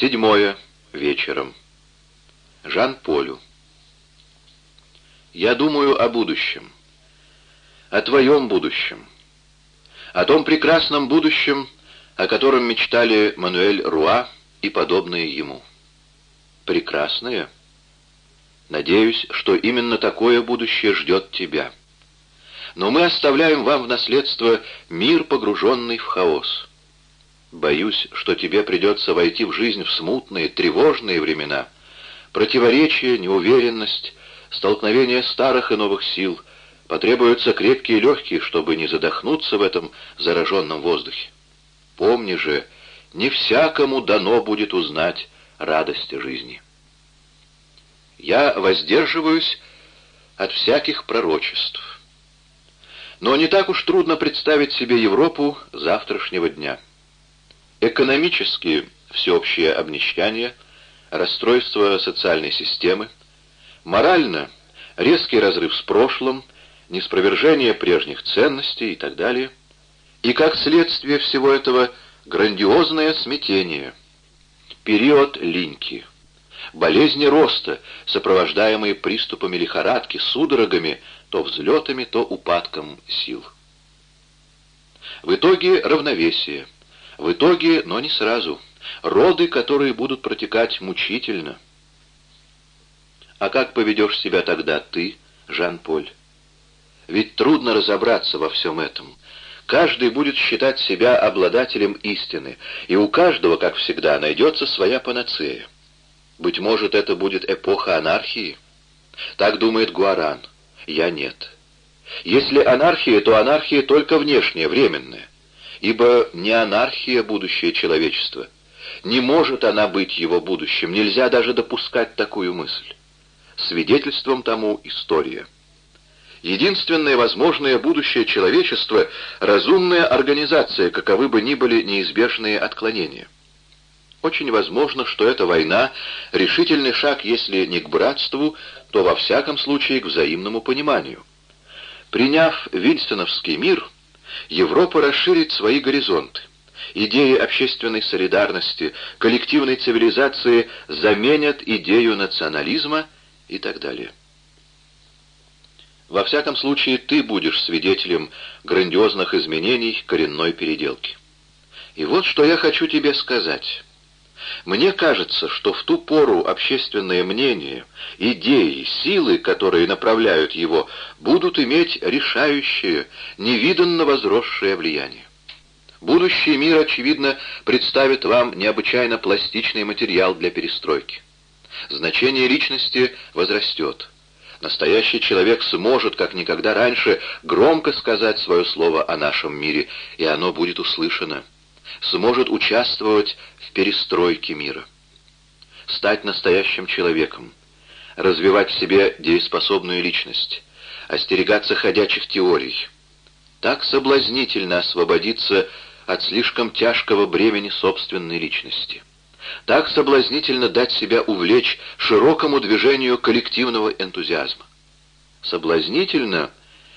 Седьмое. Вечером. Жан-Полю. Я думаю о будущем. О твоем будущем. О том прекрасном будущем, о котором мечтали Мануэль Руа и подобные ему. Прекрасное? Надеюсь, что именно такое будущее ждет тебя. Но мы оставляем вам в наследство мир, погруженный в хаос. Боюсь, что тебе придется войти в жизнь в смутные, тревожные времена. Противоречия, неуверенность, столкновение старых и новых сил. Потребуются крепкие легкие, чтобы не задохнуться в этом зараженном воздухе. Помни же, не всякому дано будет узнать радости жизни. Я воздерживаюсь от всяких пророчеств. Но не так уж трудно представить себе Европу завтрашнего дня. Экономически всеобщее обнищание, расстройство социальной системы, морально резкий разрыв с прошлым, неспровержение прежних ценностей и так далее. И как следствие всего этого грандиозное смятение, период линьки, болезни роста, сопровождаемые приступами лихорадки, судорогами, то взлетами, то упадком сил. В итоге равновесие – в итоге, но не сразу, роды, которые будут протекать мучительно. А как поведешь себя тогда ты, Жан-Поль? Ведь трудно разобраться во всем этом. Каждый будет считать себя обладателем истины, и у каждого, как всегда, найдется своя панацея. Быть может, это будет эпоха анархии? Так думает Гуаран. Я нет. Если анархия, то анархия только внешняя, временная ибо не анархия будущее человечества. Не может она быть его будущим, нельзя даже допускать такую мысль. Свидетельством тому история. Единственное возможное будущее человечества — разумная организация, каковы бы ни были неизбежные отклонения. Очень возможно, что эта война — решительный шаг, если не к братству, то во всяком случае к взаимному пониманию. Приняв Вильсоновский мир — Европа расширит свои горизонты. Идеи общественной солидарности, коллективной цивилизации заменят идею национализма и так далее. Во всяком случае, ты будешь свидетелем грандиозных изменений коренной переделки. И вот что я хочу тебе сказать. Мне кажется, что в ту пору общественное мнение, идеи, силы, которые направляют его, будут иметь решающее, невиданно возросшее влияние. Будущий мир, очевидно, представит вам необычайно пластичный материал для перестройки. Значение личности возрастет. Настоящий человек сможет, как никогда раньше, громко сказать свое слово о нашем мире, и оно будет услышано сможет участвовать в перестройке мира. Стать настоящим человеком, развивать в себе дееспособную личность, остерегаться ходячих теорий. Так соблазнительно освободиться от слишком тяжкого бремени собственной личности. Так соблазнительно дать себя увлечь широкому движению коллективного энтузиазма. Соблазнительно,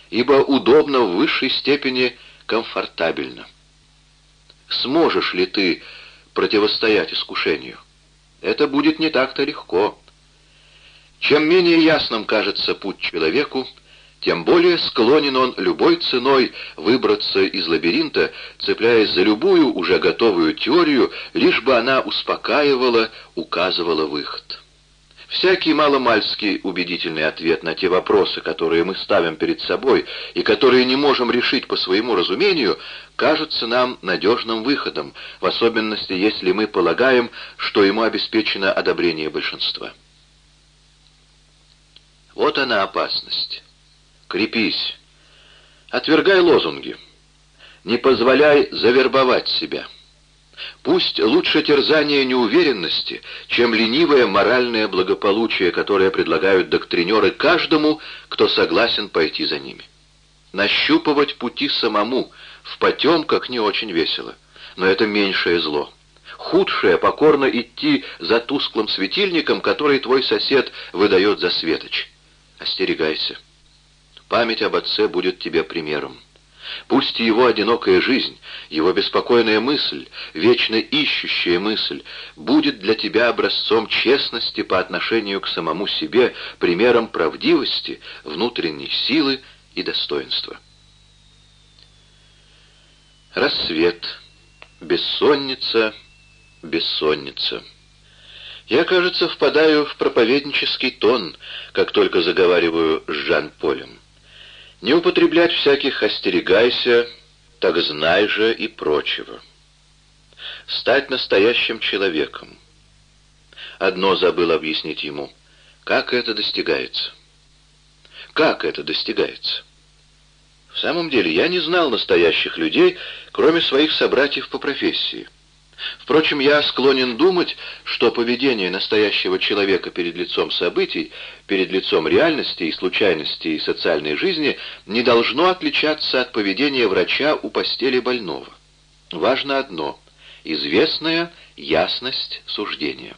ибо удобно в высшей степени комфортабельно. Сможешь ли ты противостоять искушению? Это будет не так-то легко. Чем менее ясным кажется путь человеку, тем более склонен он любой ценой выбраться из лабиринта, цепляясь за любую уже готовую теорию, лишь бы она успокаивала, указывала выход. Всякий маломальский убедительный ответ на те вопросы, которые мы ставим перед собой и которые не можем решить по своему разумению, кажется нам надежным выходом, в особенности если мы полагаем, что ему обеспечено одобрение большинства. Вот она опасность. Крепись. Отвергай лозунги. Не позволяй завербовать себя. Пусть лучше терзание неуверенности, чем ленивое моральное благополучие, которое предлагают доктринеры каждому, кто согласен пойти за ними. Нащупывать пути самому в потемках не очень весело, но это меньшее зло. Худшее — покорно идти за тусклым светильником, который твой сосед выдает за светоч. Остерегайся. Память об отце будет тебе примером. Пусть его одинокая жизнь, его беспокойная мысль, вечно ищущая мысль, будет для тебя образцом честности по отношению к самому себе, примером правдивости, внутренней силы и достоинства. Рассвет, бессонница, бессонница. Я, кажется, впадаю в проповеднический тон, как только заговариваю с Жан-Полем. Не употреблять всяких «остерегайся», «так знай же» и прочего. Стать настоящим человеком. Одно забыл объяснить ему. Как это достигается? Как это достигается? В самом деле, я не знал настоящих людей, кроме своих собратьев по профессии. Впрочем, я склонен думать, что поведение настоящего человека перед лицом событий, перед лицом реальности и случайностей социальной жизни не должно отличаться от поведения врача у постели больного. Важно одно — известная ясность суждения.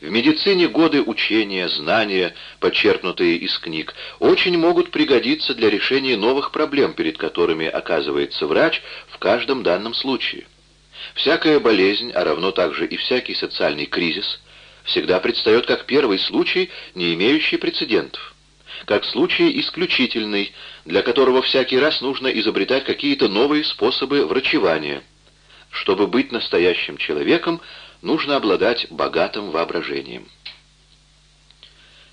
В медицине годы учения, знания, почерпнутые из книг, очень могут пригодиться для решения новых проблем, перед которыми оказывается врач в каждом данном случае. Всякая болезнь, а равно также и всякий социальный кризис, всегда предстает как первый случай, не имеющий прецедентов, как случай исключительный, для которого всякий раз нужно изобретать какие-то новые способы врачевания. Чтобы быть настоящим человеком, нужно обладать богатым воображением.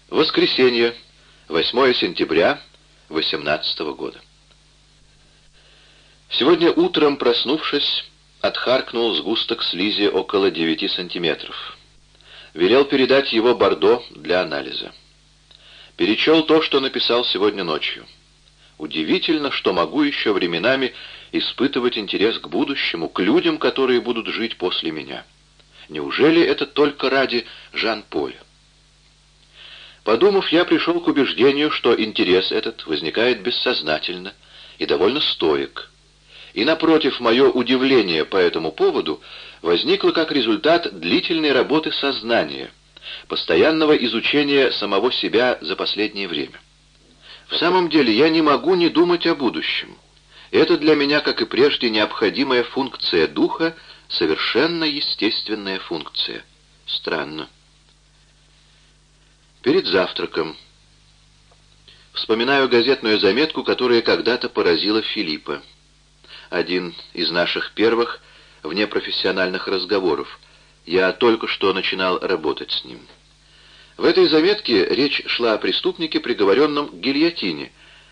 Воскресенье, 8 сентября 18 года. Сегодня утром, проснувшись, отхаркнул сгусток слизи около 9 сантиметров. Велел передать его Бордо для анализа. Перечел то, что написал сегодня ночью. Удивительно, что могу еще временами испытывать интерес к будущему, к людям, которые будут жить после меня. Неужели это только ради Жан-Поля? Подумав, я пришел к убеждению, что интерес этот возникает бессознательно и довольно стоек. И, напротив, мое удивление по этому поводу возникло как результат длительной работы сознания, постоянного изучения самого себя за последнее время. В самом деле я не могу не думать о будущем. Это для меня, как и прежде, необходимая функция духа, совершенно естественная функция. Странно. Перед завтраком. Вспоминаю газетную заметку, которая когда-то поразила Филиппа один из наших первых внепрофессиональных разговоров. Я только что начинал работать с ним. В этой заметке речь шла о преступнике, приговоренном к гильотине,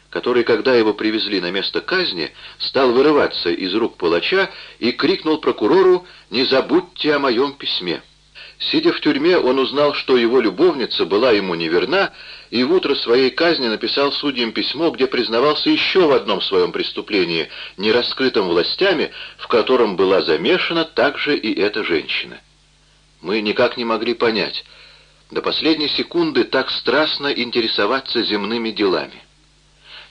который, когда его привезли на место казни, стал вырываться из рук палача и крикнул прокурору «Не забудьте о моем письме». Сидя в тюрьме, он узнал, что его любовница была ему неверна, и в утро своей казни написал судьям письмо, где признавался еще в одном своем преступлении, не раскрытом властями, в котором была замешана также и эта женщина. Мы никак не могли понять, до последней секунды так страстно интересоваться земными делами.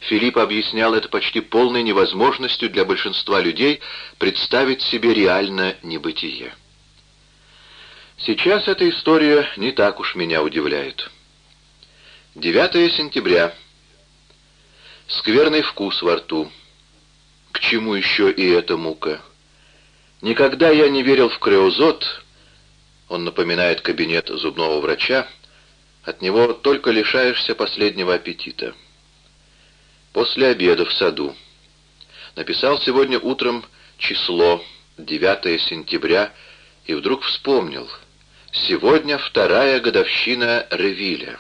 Филипп объяснял это почти полной невозможностью для большинства людей представить себе реально небытие. Сейчас эта история не так уж меня удивляет. 9 сентября. Скверный вкус во рту. К чему еще и эта мука? Никогда я не верил в креозот. Он напоминает кабинет зубного врача. От него только лишаешься последнего аппетита. После обеда в саду. Написал сегодня утром число 9 сентября и вдруг вспомнил — Сегодня вторая годовщина Ревиля.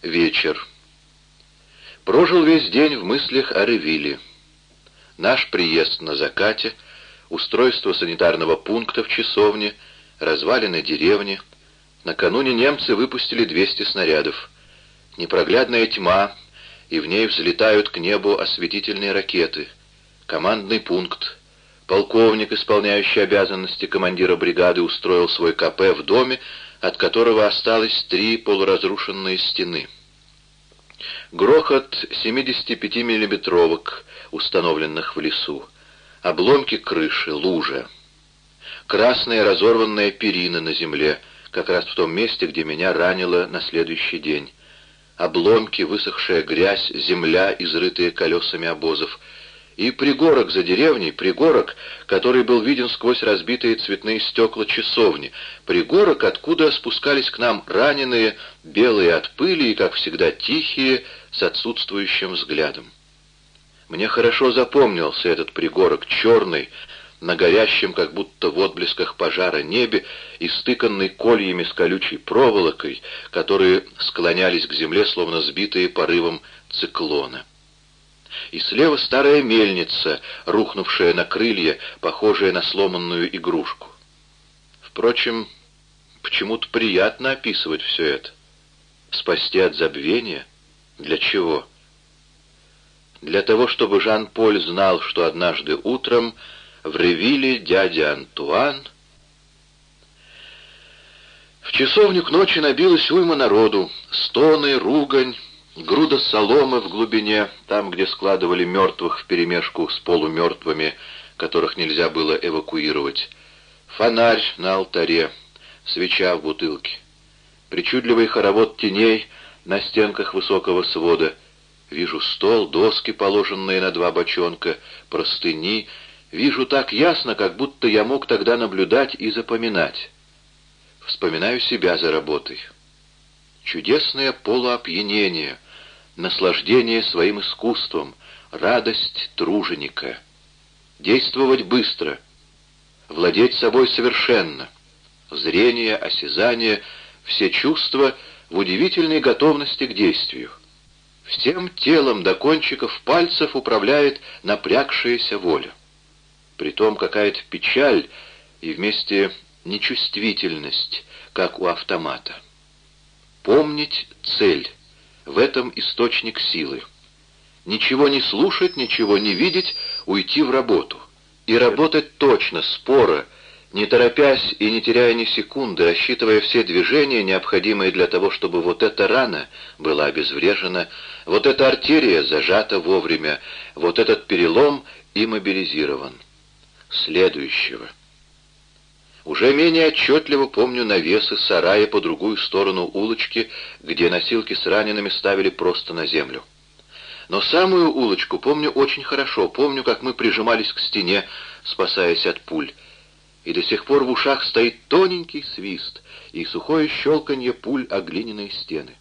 Вечер. Прожил весь день в мыслях о Ревиле. Наш приезд на закате, устройство санитарного пункта в часовне, развалины деревни. Накануне немцы выпустили 200 снарядов. Непроглядная тьма, и в ней взлетают к небу осветительные ракеты. Командный пункт, Полковник, исполняющий обязанности командира бригады, устроил свой КП в доме, от которого осталось три полуразрушенные стены. Грохот 75 миллиметровок, установленных в лесу. Обломки крыши, лужа. Красная разорванная перина на земле, как раз в том месте, где меня ранило на следующий день. Обломки, высохшая грязь, земля, изрытая колесами обозов — И пригорок за деревней, пригорок, который был виден сквозь разбитые цветные стекла часовни, пригорок, откуда спускались к нам раненые, белые от пыли и, как всегда, тихие, с отсутствующим взглядом. Мне хорошо запомнился этот пригорок, черный, на горящем, как будто в отблесках пожара небе, истыканный кольями с колючей проволокой, которые склонялись к земле, словно сбитые порывом циклона и слева старая мельница, рухнувшая на крылья, похожая на сломанную игрушку. Впрочем, почему-то приятно описывать все это. Спасти от забвения? Для чего? Для того, чтобы Жан-Поль знал, что однажды утром в Ревиле дядя Антуан... В часовню к ночи набилась уйма народу, стоны, ругань, Груда соломы в глубине, там, где складывали мертвых вперемешку с полумертвыми, которых нельзя было эвакуировать. Фонарь на алтаре, свеча в бутылке. Причудливый хоровод теней на стенках высокого свода. Вижу стол, доски, положенные на два бочонка, простыни. Вижу так ясно, как будто я мог тогда наблюдать и запоминать. Вспоминаю себя за работой. Чудесное полуопьянение, наслаждение своим искусством, радость труженика. Действовать быстро, владеть собой совершенно. Зрение, осязание, все чувства в удивительной готовности к действию. Всем телом до кончиков пальцев управляет напрягшаяся воля. Притом какая-то печаль и вместе нечувствительность, как у автомата. Помнить цель. В этом источник силы. Ничего не слушать, ничего не видеть, уйти в работу. И работать точно, споро, не торопясь и не теряя ни секунды, рассчитывая все движения, необходимые для того, чтобы вот эта рана была обезврежена, вот эта артерия зажата вовремя, вот этот перелом иммобилизирован. Следующего. Уже менее отчетливо помню навесы сарая по другую сторону улочки, где носилки с ранеными ставили просто на землю. Но самую улочку помню очень хорошо, помню, как мы прижимались к стене, спасаясь от пуль. И до сих пор в ушах стоит тоненький свист и сухое щелканье пуль о глиняные стены.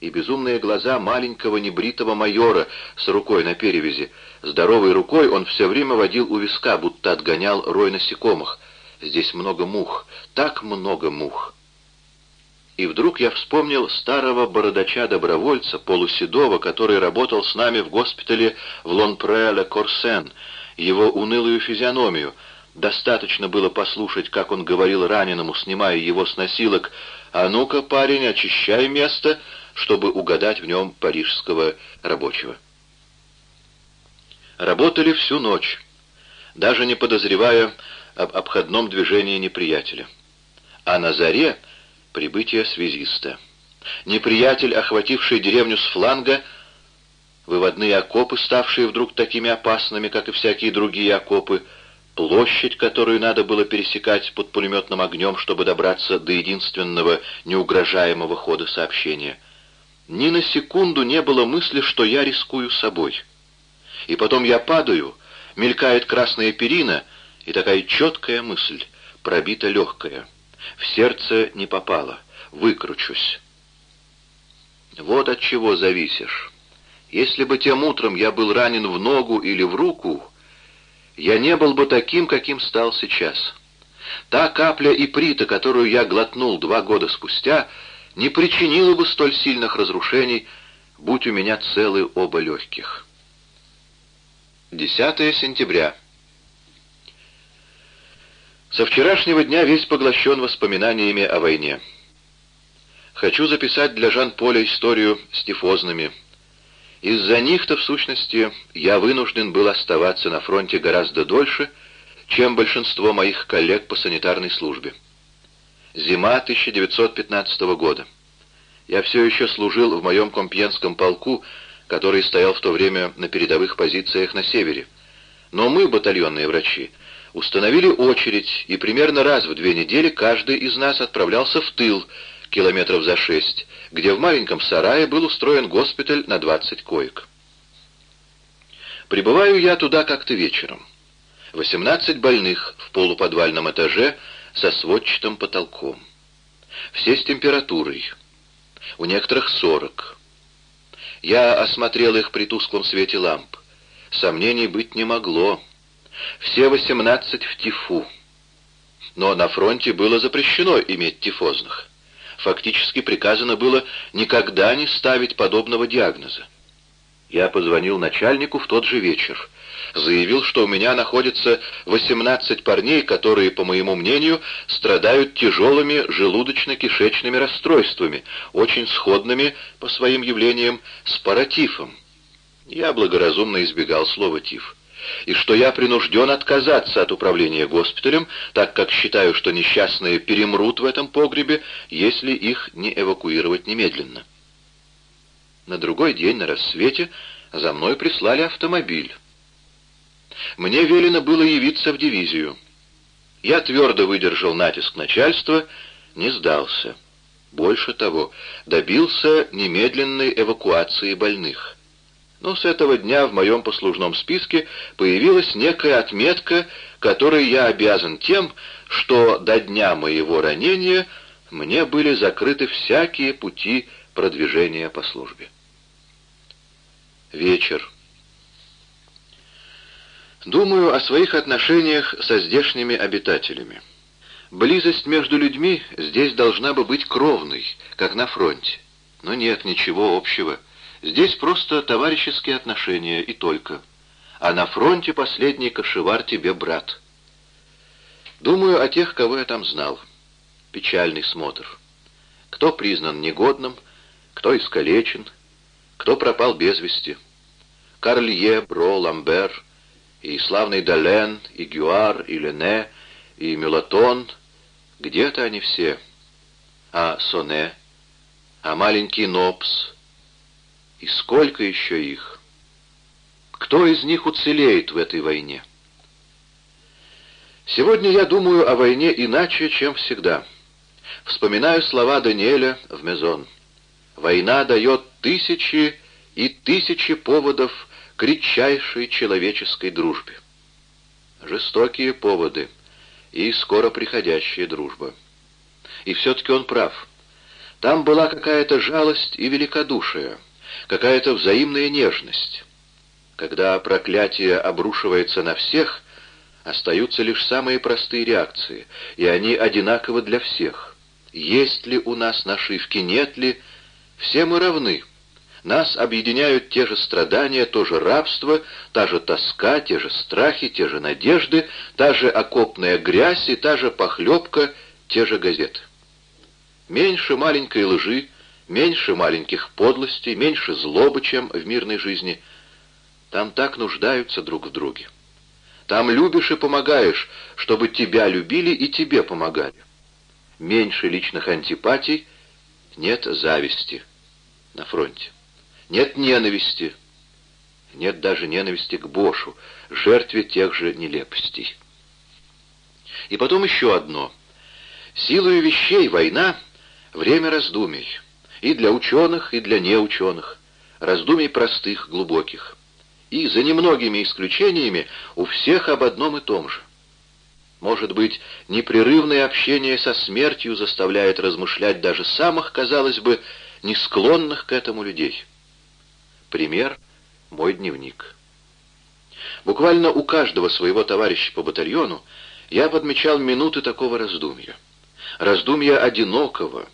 И безумные глаза маленького небритого майора с рукой на перевязи. Здоровой рукой он все время водил у виска, будто отгонял рой насекомых — Здесь много мух, так много мух. И вдруг я вспомнил старого бородача-добровольца, полуседого, который работал с нами в госпитале в Лонпре-ле-Корсен, его унылую физиономию. Достаточно было послушать, как он говорил раненому, снимая его с носилок, «А ну-ка, парень, очищай место», чтобы угадать в нем парижского рабочего. Работали всю ночь, даже не подозревая, об обходном движении неприятеля. А на заре — прибытие связиста. Неприятель, охвативший деревню с фланга, выводные окопы, ставшие вдруг такими опасными, как и всякие другие окопы, площадь, которую надо было пересекать под пулеметным огнем, чтобы добраться до единственного неугрожаемого хода сообщения. Ни на секунду не было мысли, что я рискую собой. И потом я падаю, мелькает красная перина — и такая четкая мысль, пробита легкая. В сердце не попала. Выкручусь. Вот от чего зависишь. Если бы тем утром я был ранен в ногу или в руку, я не был бы таким, каким стал сейчас. Та капля иприта, которую я глотнул два года спустя, не причинила бы столь сильных разрушений, будь у меня целы оба легких. 10 сентября. Со вчерашнего дня весь поглощен воспоминаниями о войне. Хочу записать для Жан-Поля историю с тифозными. Из-за них-то, в сущности, я вынужден был оставаться на фронте гораздо дольше, чем большинство моих коллег по санитарной службе. Зима 1915 года. Я все еще служил в моем компьенском полку, который стоял в то время на передовых позициях на севере. Но мы, батальонные врачи, установили очередь, и примерно раз в две недели каждый из нас отправлялся в тыл, километров за шесть, где в маленьком сарае был устроен госпиталь на 20 коек. Прибываю я туда как-то вечером. 18 больных в полуподвальном этаже со сводчатым потолком. Все с температурой. У некоторых 40. Я осмотрел их при тусклом свете ламп. Сомнений быть не могло. Все 18 в тифу. Но на фронте было запрещено иметь тифозных. Фактически приказано было никогда не ставить подобного диагноза. Я позвонил начальнику в тот же вечер. Заявил, что у меня находится 18 парней, которые, по моему мнению, страдают тяжелыми желудочно-кишечными расстройствами, очень сходными, по своим явлениям, с паратифом. Я благоразумно избегал слова «тиф» и что я принужден отказаться от управления госпиталем, так как считаю, что несчастные перемрут в этом погребе, если их не эвакуировать немедленно. На другой день на рассвете за мной прислали автомобиль. Мне велено было явиться в дивизию. Я твердо выдержал натиск начальства, не сдался. Больше того, добился немедленной эвакуации больных. Но с этого дня в моем послужном списке появилась некая отметка, которой я обязан тем, что до дня моего ранения мне были закрыты всякие пути продвижения по службе. Вечер. Думаю о своих отношениях со здешними обитателями. Близость между людьми здесь должна бы быть кровной, как на фронте. Но нет ничего общего. Здесь просто товарищеские отношения и только. А на фронте последний кошевар тебе брат. Думаю о тех, кого я там знал. Печальный смотр. Кто признан негодным, кто искалечен, кто пропал без вести. Карлье, Бро, Ламбер, и славный Дален, и Гюар, и Лене, и Мелатон. Где-то они все. А Соне, а маленький Нопс, и сколько еще их? Кто из них уцелеет в этой войне? Сегодня я думаю о войне иначе, чем всегда. Вспоминаю слова Даниэля в Мезон. Война дает тысячи и тысячи поводов к редчайшей человеческой дружбе. Жестокие поводы и скоро приходящая дружба. И все-таки он прав. Там была какая-то жалость и великодушие какая-то взаимная нежность. Когда проклятие обрушивается на всех, остаются лишь самые простые реакции, и они одинаковы для всех. Есть ли у нас нашивки, нет ли, все мы равны. Нас объединяют те же страдания, то же рабство, та же тоска, те же страхи, те же надежды, та же окопная грязь и та же похлебка, те же газеты. Меньше маленькой лжи, меньше маленьких подлостей, меньше злобы, чем в мирной жизни. Там так нуждаются друг в друге. Там любишь и помогаешь, чтобы тебя любили и тебе помогали. Меньше личных антипатий, нет зависти на фронте. Нет ненависти. Нет даже ненависти к Бошу, жертве тех же нелепостей. И потом еще одно. Силою вещей война — время раздумий и для ученых, и для неученых, раздумий простых, глубоких. И за немногими исключениями у всех об одном и том же. Может быть, непрерывное общение со смертью заставляет размышлять даже самых, казалось бы, не склонных к этому людей. Пример — мой дневник. Буквально у каждого своего товарища по батальону я подмечал минуты такого раздумья. Раздумья одинокого,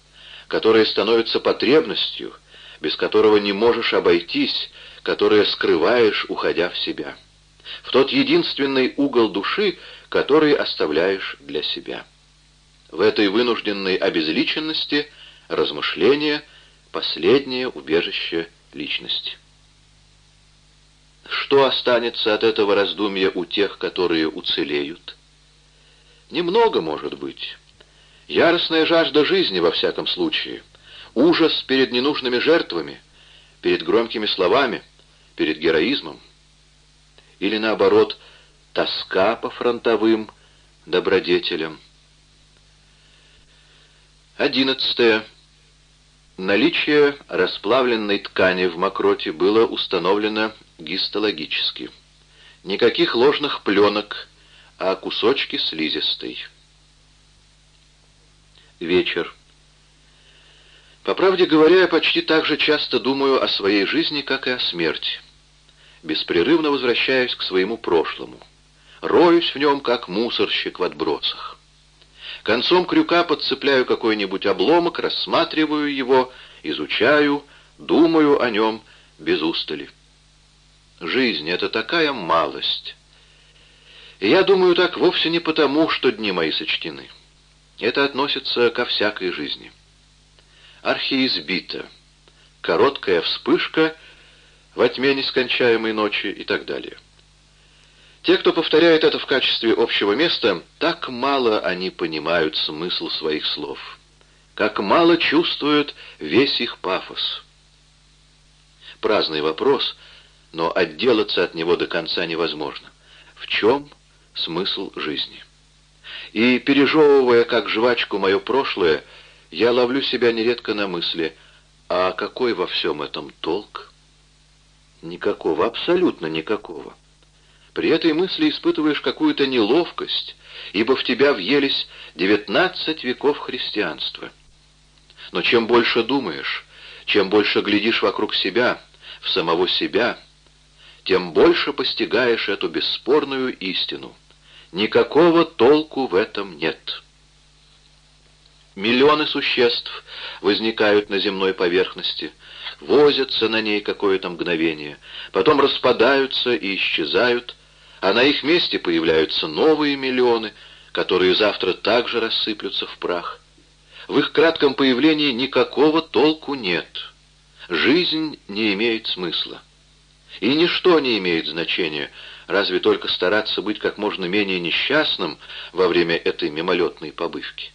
которое становится потребностью, без которого не можешь обойтись, которое скрываешь, уходя в себя. В тот единственный угол души, который оставляешь для себя. В этой вынужденной обезличенности размышление — последнее убежище личности. Что останется от этого раздумья у тех, которые уцелеют? Немного, может быть. Яростная жажда жизни, во всяком случае. Ужас перед ненужными жертвами, перед громкими словами, перед героизмом. Или, наоборот, тоска по фронтовым добродетелям. Одиннадцатое. Наличие расплавленной ткани в мокроте было установлено гистологически. Никаких ложных пленок, а кусочки слизистой. Вечер. По правде говоря, я почти так же часто думаю о своей жизни, как и о смерти. Беспрерывно возвращаюсь к своему прошлому. Роюсь в нем, как мусорщик в отбросах. Концом крюка подцепляю какой-нибудь обломок, рассматриваю его, изучаю, думаю о нем без устали. Жизнь — это такая малость. И я думаю так вовсе не потому, что дни мои сочтены. Это относится ко всякой жизни. Архиизбита, короткая вспышка во тьме нескончаемой ночи и так далее. Те, кто повторяет это в качестве общего места, так мало они понимают смысл своих слов, как мало чувствуют весь их пафос. Праздный вопрос, но отделаться от него до конца невозможно. В чем смысл жизни? И, пережевывая как жвачку мое прошлое, я ловлю себя нередко на мысли, а какой во всем этом толк? Никакого, абсолютно никакого. При этой мысли испытываешь какую-то неловкость, ибо в тебя въелись девятнадцать веков христианства. Но чем больше думаешь, чем больше глядишь вокруг себя, в самого себя, тем больше постигаешь эту бесспорную истину. Никакого толку в этом нет. Миллионы существ возникают на земной поверхности, возятся на ней какое-то мгновение, потом распадаются и исчезают, а на их месте появляются новые миллионы, которые завтра также рассыплются в прах. В их кратком появлении никакого толку нет. Жизнь не имеет смысла. И ничто не имеет значения, разве только стараться быть как можно менее несчастным во время этой мимолетной побывки.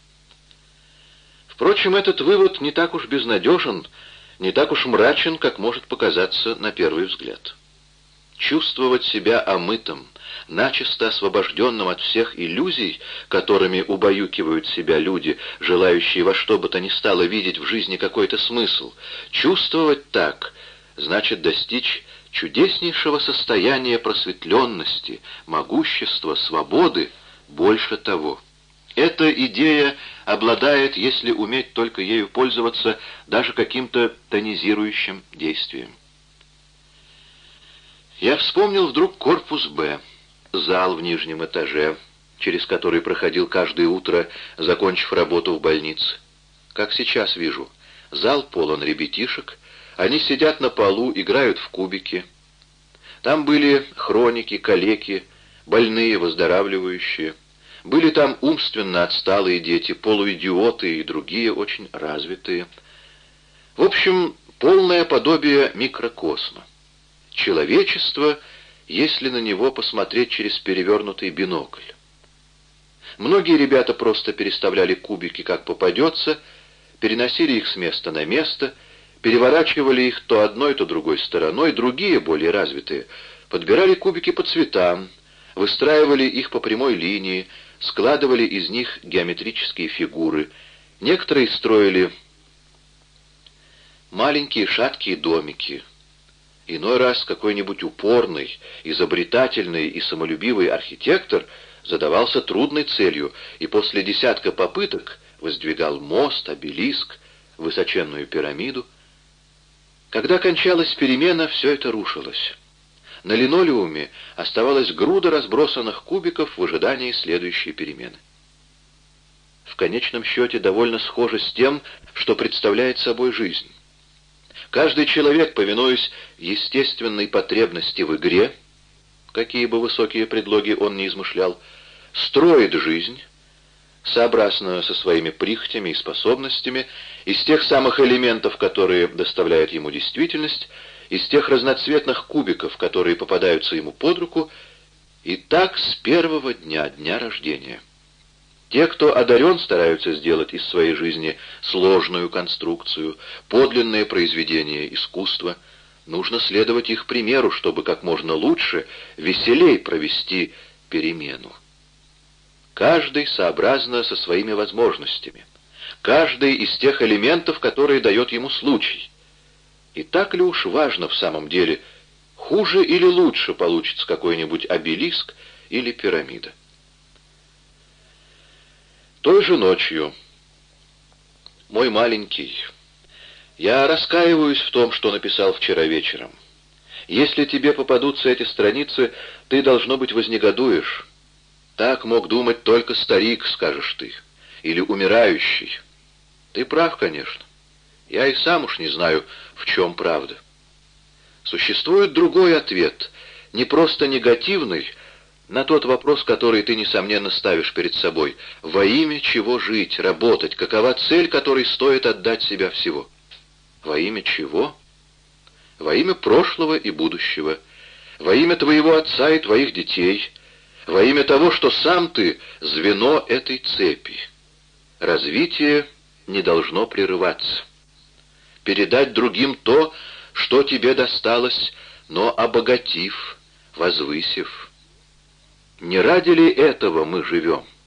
Впрочем, этот вывод не так уж безнадежен, не так уж мрачен, как может показаться на первый взгляд. Чувствовать себя омытым, начисто освобожденным от всех иллюзий, которыми убаюкивают себя люди, желающие во что бы то ни стало видеть в жизни какой-то смысл. Чувствовать так значит достичь чудеснейшего состояния просветленности, могущества, свободы, больше того. Эта идея обладает, если уметь только ею пользоваться, даже каким-то тонизирующим действием. Я вспомнил вдруг корпус «Б», зал в нижнем этаже, через который проходил каждое утро, закончив работу в больнице. Как сейчас вижу, зал полон ребятишек, они сидят на полу, играют в кубики. Там были хроники, калеки, больные, выздоравливающие. Были там умственно отсталые дети, полуидиоты и другие очень развитые. В общем, полное подобие микрокосма. Человечество — если на него посмотреть через перевернутый бинокль. Многие ребята просто переставляли кубики как попадется, переносили их с места на место, переворачивали их то одной, то другой стороной, другие, более развитые, подбирали кубики по цветам, выстраивали их по прямой линии, складывали из них геометрические фигуры. Некоторые строили маленькие шаткие домики — Иной раз какой-нибудь упорный, изобретательный и самолюбивый архитектор задавался трудной целью и после десятка попыток воздвигал мост, обелиск, высоченную пирамиду. Когда кончалась перемена, все это рушилось. На линолеуме оставалась груда разбросанных кубиков в ожидании следующей перемены. В конечном счете довольно схоже с тем, что представляет собой жизнь. Каждый человек, повинуясь естественной потребности в игре, какие бы высокие предлоги он ни измышлял, строит жизнь, сообразно со своими прихотями и способностями, из тех самых элементов, которые доставляют ему действительность, из тех разноцветных кубиков, которые попадаются ему под руку, и так с первого дня, дня рождения. Те, кто одарен, стараются сделать из своей жизни сложную конструкцию, подлинное произведение искусства. Нужно следовать их примеру, чтобы как можно лучше, веселей провести перемену. Каждый сообразно со своими возможностями. Каждый из тех элементов, которые дает ему случай. И так ли уж важно в самом деле, хуже или лучше получится какой-нибудь обелиск или пирамида. Той же ночью, мой маленький, я раскаиваюсь в том, что написал вчера вечером. Если тебе попадутся эти страницы, ты, должно быть, вознегодуешь. Так мог думать только старик, скажешь ты, или умирающий. Ты прав, конечно. Я и сам уж не знаю, в чем правда. Существует другой ответ, не просто негативный, на тот вопрос, который ты, несомненно, ставишь перед собой. Во имя чего жить, работать, какова цель, которой стоит отдать себя всего? Во имя чего? Во имя прошлого и будущего. Во имя твоего отца и твоих детей. Во имя того, что сам ты — звено этой цепи. Развитие не должно прерываться. Передать другим то, что тебе досталось, но обогатив, возвысив. Не ради ли этого мы живем?